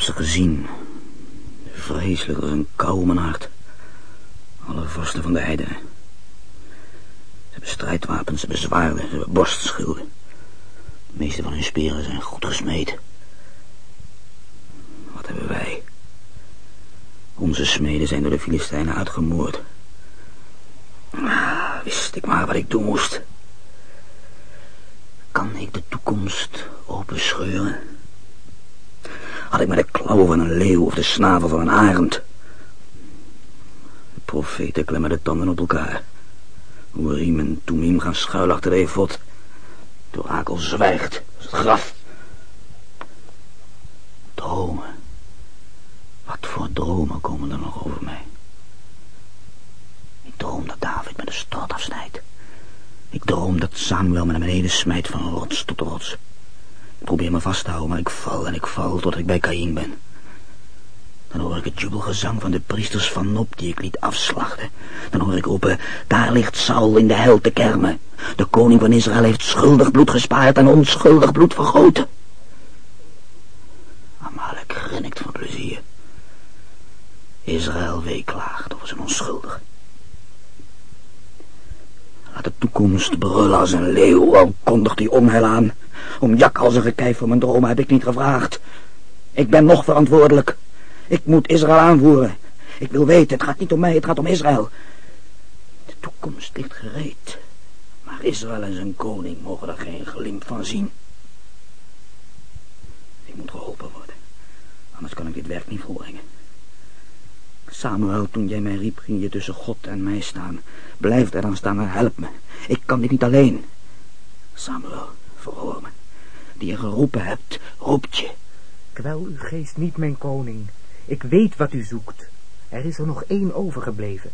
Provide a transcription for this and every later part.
heb ze gezien. Vreselijk als een kou om mijn hart. Van de heide. Ze hebben strijdwapens, ze hebben zwaarden, ze hebben borstschilden. De meeste van hun speren zijn goed gesmeed. Wat hebben wij? Onze smeden zijn door de Filistijnen uitgemoord. Ah, wist ik maar wat ik doen moest. Kan ik de toekomst openscheuren? Had ik maar de klauwen van een leeuw of de snavel van een arend. De profeten klemmen de tanden op elkaar. Urim en Tumim gaan schuilen achter de efot. De orakel zwijgt, als het graf. Dromen. Wat voor dromen komen er nog over mij? Ik droom dat David met een stoot afsnijdt. Ik droom dat Samuel me naar beneden smijt van rots tot rots. Ik probeer me vast te houden, maar ik val en ik val tot ik bij Kaïn ben. Dan hoor ik het jubelgezang van de priesters van Nop die ik liet afslachten. Dan hoor ik roepen, daar ligt Saul in de hel te kermen. De koning van Israël heeft schuldig bloed gespaard en onschuldig bloed vergoten. Amalek grinnikt van plezier. Israël weeklaagt over zijn onschuldig. Laat de toekomst brullen als een leeuw, al kondigt hij onheil aan. Om een gekijf voor mijn dromen heb ik niet gevraagd. Ik ben nog verantwoordelijk. Ik moet Israël aanvoeren. Ik wil weten, het gaat niet om mij, het gaat om Israël. De toekomst ligt gereed. Maar Israël en zijn koning mogen er geen glimp van zien. Ik moet geholpen worden. Anders kan ik dit werk niet volbrengen. Samuel, toen jij mij riep, ging je tussen God en mij staan. Blijf daar dan staan en help me. Ik kan dit niet alleen. Samuel, verhoor me. Die je geroepen hebt, roept je. Kwel uw geest niet, mijn koning. Ik weet wat u zoekt. Er is er nog één overgebleven.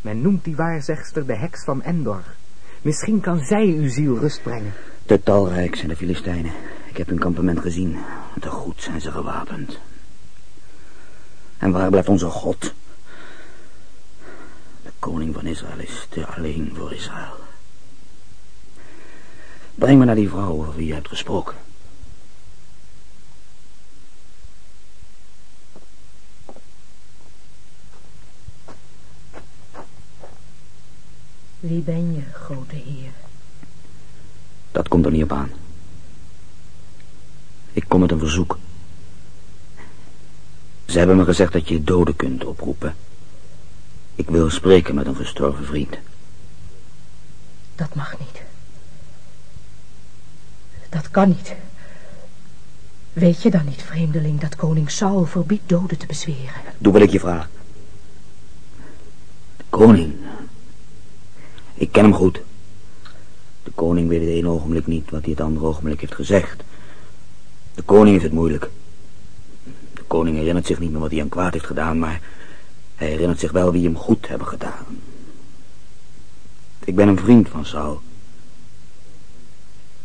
Men noemt die waarzegster de heks van Endor. Misschien kan zij uw ziel rust brengen. Te talrijk zijn de Filistijnen. Ik heb hun kampement gezien. Te goed zijn ze gewapend. En waar blijft onze God? De koning van Israël is te alleen voor Israël. Breng me naar die vrouw over wie je hebt gesproken. Wie ben je, grote heer? Dat komt er niet op aan. Ik kom met een verzoek. Ze hebben me gezegd dat je doden kunt oproepen. Ik wil spreken met een gestorven vriend. Dat mag niet. Dat kan niet. Weet je dan niet, vreemdeling, dat koning Saul verbiedt doden te bezweren? Doe wat ik je vraag. De koning. Ik ken hem goed. De koning weet het ene ogenblik niet wat hij het andere ogenblik heeft gezegd. De koning heeft het moeilijk. Koning herinnert zich niet meer wat hij aan kwaad heeft gedaan, maar hij herinnert zich wel wie hem goed hebben gedaan. Ik ben een vriend van Saul.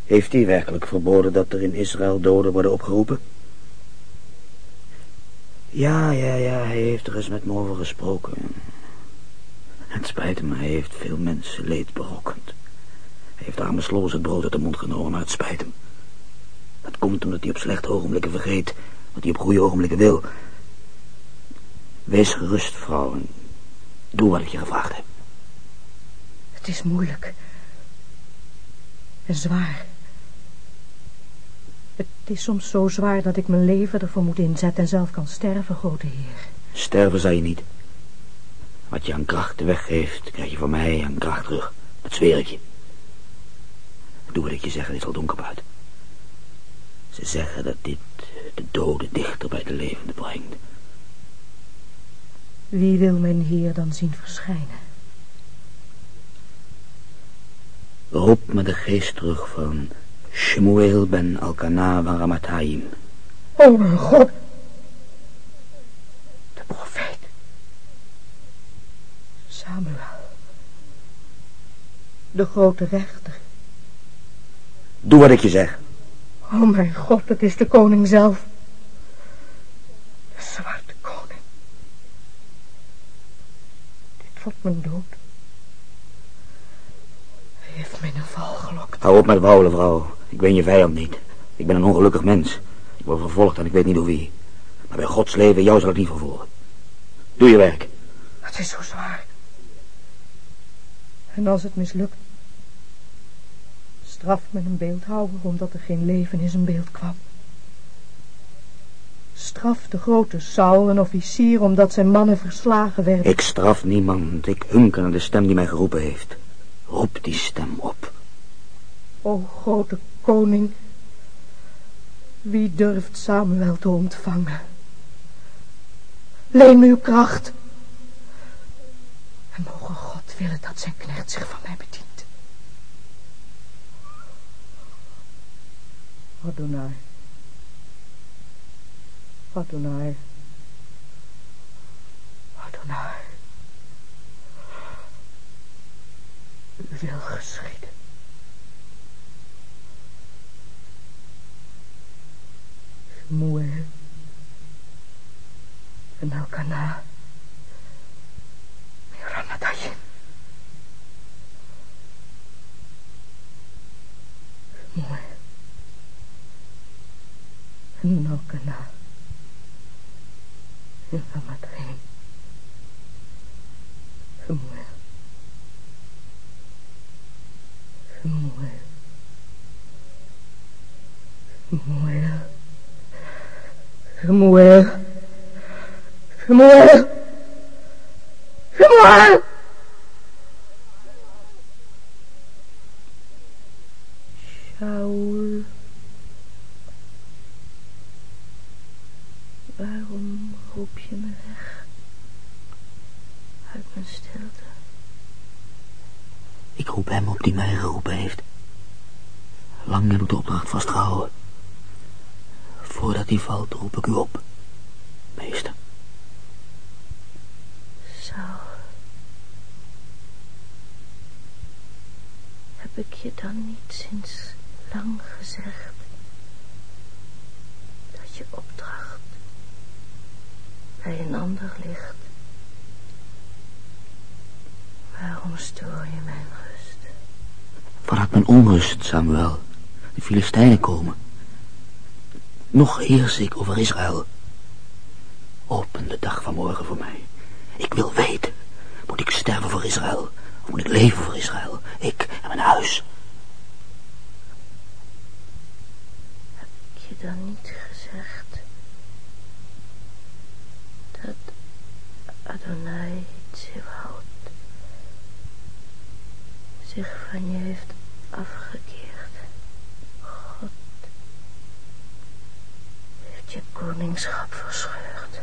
Heeft hij werkelijk verboden dat er in Israël doden worden opgeroepen? Ja, ja, ja, hij heeft er eens met me over gesproken. Het spijt me, hij heeft veel mensen leed berokkend. Hij heeft arme sloos het brood uit de mond genomen, maar het spijt hem. Dat komt omdat hij op slechte ogenblikken vergeet wat hij op goede ogenblikken wil. Wees gerust, vrouw, en doe wat ik je gevraagd heb. Het is moeilijk. En zwaar. Het is soms zo zwaar dat ik mijn leven ervoor moet inzetten en zelf kan sterven, grote heer. Sterven zal je niet. Wat je aan kracht weggeeft, krijg je van mij aan kracht terug. Dat zweer ik je. Doe wat ik je zeg, het is al donker buiten. Ze zeggen dat dit de doden dichter bij de levende brengt. Wie wil mijn heer dan zien verschijnen? Roep me de geest terug van Shemuel ben Alkana van Ramathaim. Oh mijn God. De profeet. Samuel. De grote rechter. Doe wat ik je zeg. Oh mijn God, het is de koning zelf. De zwarte koning. Dit wordt mijn dood. Hij heeft mij in een val gelokt. Hou op met wouwen, vrouw. Ik ben je vijand niet. Ik ben een ongelukkig mens. Ik word vervolgd en ik weet niet door wie. Maar bij Gods leven, jou zal ik niet vervolgen. Doe je werk. Het is zo zwaar. En als het mislukt, straf met een beeldhouwer omdat er geen leven in zijn beeld kwam. Straf de grote Saul, een officier, omdat zijn mannen verslagen werden. Ik straf niemand. Ik hunker naar de stem die mij geroepen heeft. Roep die stem op. O grote koning, wie durft Samuel te ontvangen? Leen me uw kracht. En mogen God willen dat zijn knecht zich van mij bedient. Adonai. Adonai. Adonai. U wil geschieden. Shmuel. En Elkana. Miramadayim. Shmuel. 个呢？你那么疼，什么呀？什么呀？什么呀？什么呀？什么呀？什么呀？샤 울. Ik roep hem op die mij geroepen heeft. Lang heb ik de opdracht vastgehouden. Voordat hij valt, roep ik u op, meester. Saul. Heb ik je dan niet sinds lang gezegd dat je opdracht bij een ander ligt? Waarom stoor je mijn rust? Vanuit mijn onrust, Samuel. De Filistijnen komen. Nog heers ik over Israël. Open de dag van morgen voor mij. Ik wil weten. Moet ik sterven voor Israël? Of moet ik leven voor Israël? Ik en mijn huis. Heb ik je dan niet gezegd dat Adonai zich van je heeft afgekeerd? God heeft je koningschap verscheurd.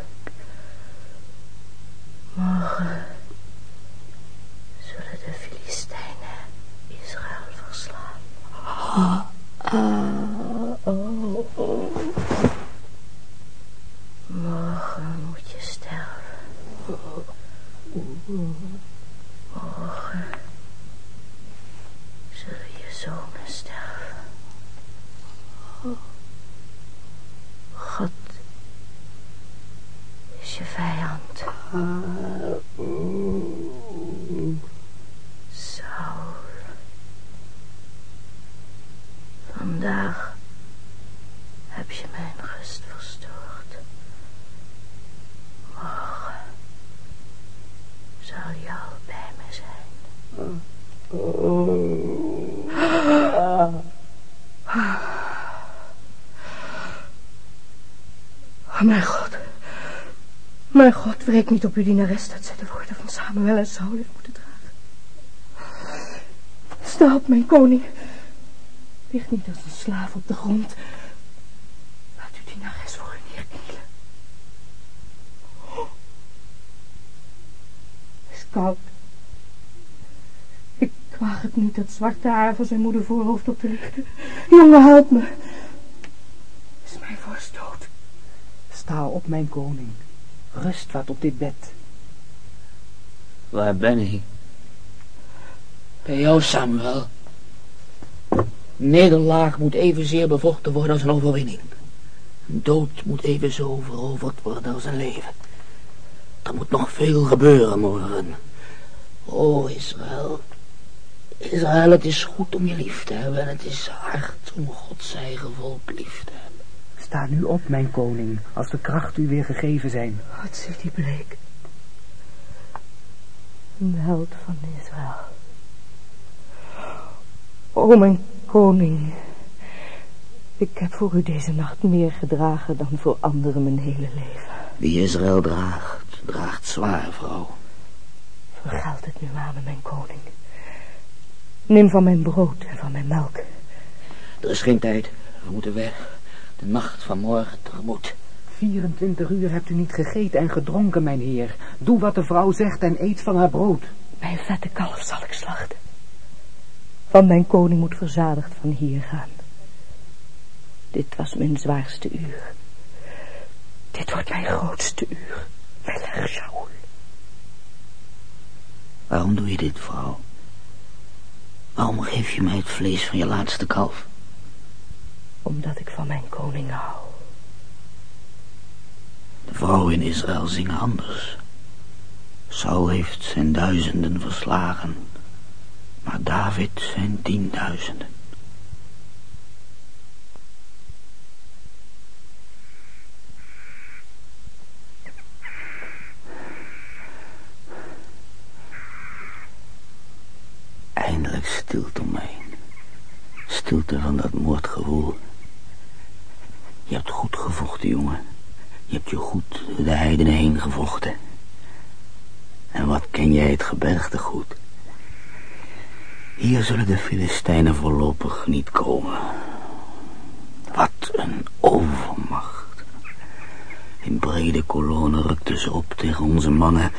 Morgen zullen de Filistijnen Israël verslaan. Morgen moet je sterven. Morgen zullen je zonen sterven. God is je vijand. Saul. Vandaag heb je mijn rust verstoord. Morgen zal je al bij me zijn. Oh, mijn God. Wreek niet op uw dienares dat zij de woorden van Samuel en heeft moeten dragen. Sta op, mijn koning. Ligt niet als een slaaf op de grond. Laat uw dienares voor u neerknielen. Het is koud. Ik waag het niet dat zwarte haar van zijn moeder voorhoofd op te lichten. Jongen, help me. Is mijn vorst dood? Sta op, mijn koning. Rust wat op dit bed. Waar ben ik? Bij jou, Samuel. Nederlaag moet evenzeer bevochten worden als een overwinning. Dood moet evenzo veroverd worden als een leven. Er moet nog veel gebeuren morgen. O Israël. Israël, het is goed om je lief te hebben en het is hard om Gods eigen volk lief te hebben. Sta nu op, mijn koning, als de kracht u weer gegeven zijn. Wat ziet hij bleek. Een held van Israël. O, mijn koning. Ik heb voor u deze nacht meer gedragen dan voor anderen mijn hele leven. Wie Israël draagt, draagt zwaar, vrouw. Vergeld het nu aan me, mijn koning. Neem van mijn brood en van mijn melk. Er is geen tijd. We moeten weg. De nacht van morgen tegemoet. 24 uur hebt u niet gegeten en gedronken, mijn heer. Doe wat de vrouw zegt en eet van haar brood. Mijn vette kalf zal ik slachten. Van mijn koning moet verzadigd van hier gaan. Dit was mijn zwaarste uur. Dit wordt mijn grootste uur. Wellig, Shaul. Waarom doe je dit, vrouw? Waarom geef je mij het vlees van je laatste kalf? Omdat ik van mijn koning hou. De vrouwen in Israël zingen anders. Saul heeft zijn duizenden verslagen, maar David zijn tienduizenden. Eindelijk stilte om mij. Stilte van dat moordgewoel. Je hebt goed jongen. Je hebt je goed de heidenen heen gevochten. En wat ken jij het gebergte goed? Hier zullen de Filistijnen voorlopig niet komen. Wat een overmacht. In brede kolonnen rukten ze op tegen onze mannen...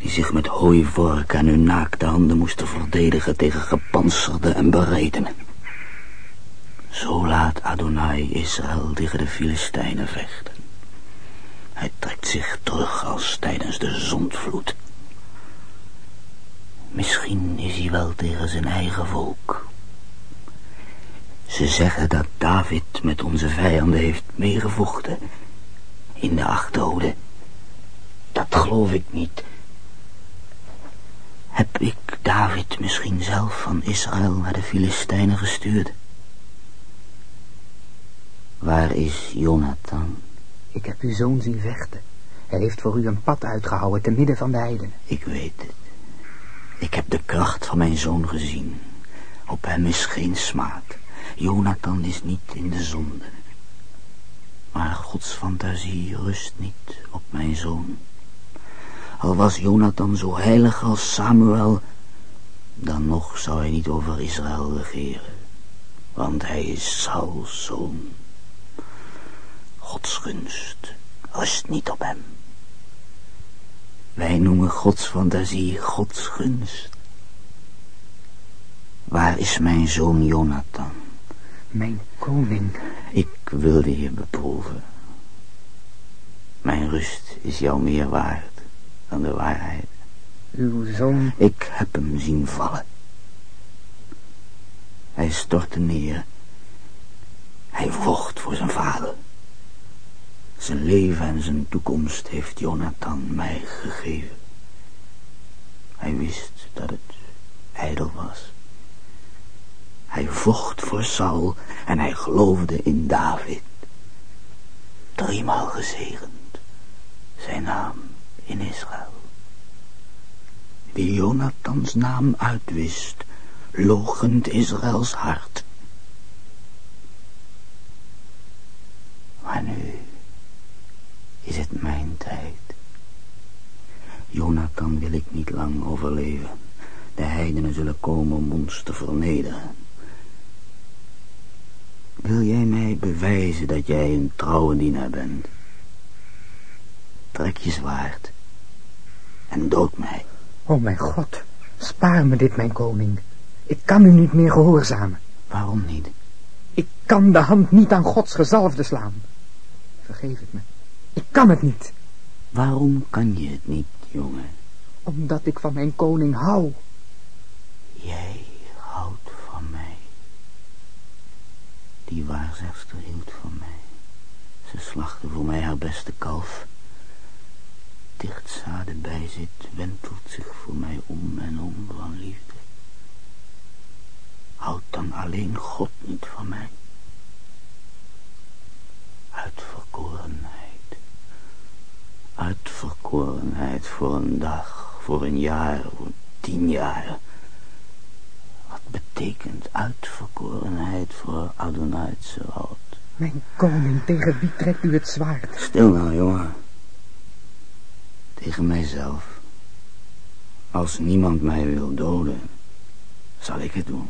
die zich met hooivorken en hun naakte handen moesten verdedigen... tegen gepantserde en beredenen. Zo laat Adonai Israël tegen de Filistijnen vechten. Hij trekt zich terug als tijdens de zondvloed. Misschien is hij wel tegen zijn eigen volk. Ze zeggen dat David met onze vijanden heeft meegevochten in de achtode. Dat geloof ik niet. Heb ik David misschien zelf van Israël naar de Filistijnen gestuurd? Waar is Jonathan? Ik heb uw zoon zien vechten. Hij heeft voor u een pad uitgehouden te midden van de heidenen. Ik weet het. Ik heb de kracht van mijn zoon gezien. Op hem is geen smaad. Jonathan is niet in de zonde. Maar Gods fantasie rust niet op mijn zoon. Al was Jonathan zo heilig als Samuel, dan nog zou hij niet over Israël regeren. Want hij is Sauls zoon. Gods gunst rust niet op hem. Wij noemen Gods fantasie Gods gunst. Waar is mijn zoon Jonathan? Mijn koning. Ik wilde je beproeven. Mijn rust is jou meer waard dan de waarheid. Uw zoon... Ik heb hem zien vallen. Hij stortte neer. Hij vocht voor zijn vader. Zijn leven en zijn toekomst heeft Jonathan mij gegeven. Hij wist dat het ijdel was. Hij vocht voor Saul en hij geloofde in David. Driemaal gezegend, zijn naam in Israël. Wie Jonathans naam uitwist, logend Israëls hart. Maar nu is tijd. Jonathan wil ik niet lang overleven. De heidenen zullen komen om ons te vernederen. Wil jij mij bewijzen dat jij een trouwe dienaar bent? Trek je zwaard en dood mij. O mijn God, spaar me dit, mijn koning. Ik kan u niet meer gehoorzamen. Waarom niet? Ik kan de hand niet aan Gods gezalfde slaan. Vergeef het me. Ik kan het niet. Waarom kan je het niet, jongen? Omdat ik van mijn koning hou. Jij houdt van mij. Die waarzegster hield van mij. Ze slachtte voor mij haar beste kalf. Dichtzade bijzit, wentelt zich voor mij om en om van liefde. Houdt dan alleen God niet van mij? Uitverkorenheid. Uitverkorenheid voor een dag, voor een jaar, voor tien jaar. Wat betekent uitverkorenheid voor Adonai? Mijn koning, tegen wie trekt u het zwaard? Stil nou, jongen. Tegen mijzelf. Als niemand mij wil doden, zal ik het doen.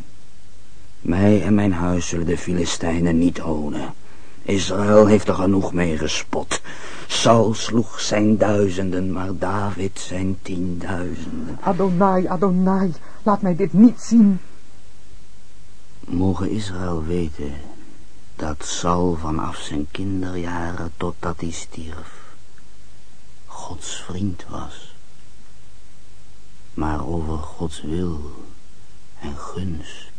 Mij en mijn huis zullen de Filistijnen niet ownen. Israël heeft er genoeg mee gespot. Saul sloeg zijn duizenden, maar David zijn tienduizenden. Adonai, Adonai, laat mij dit niet zien. Mogen Israël weten dat Saul vanaf zijn kinderjaren totdat hij stierf, Gods vriend was. Maar over Gods wil en gunst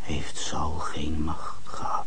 heeft Saul geen macht gehad.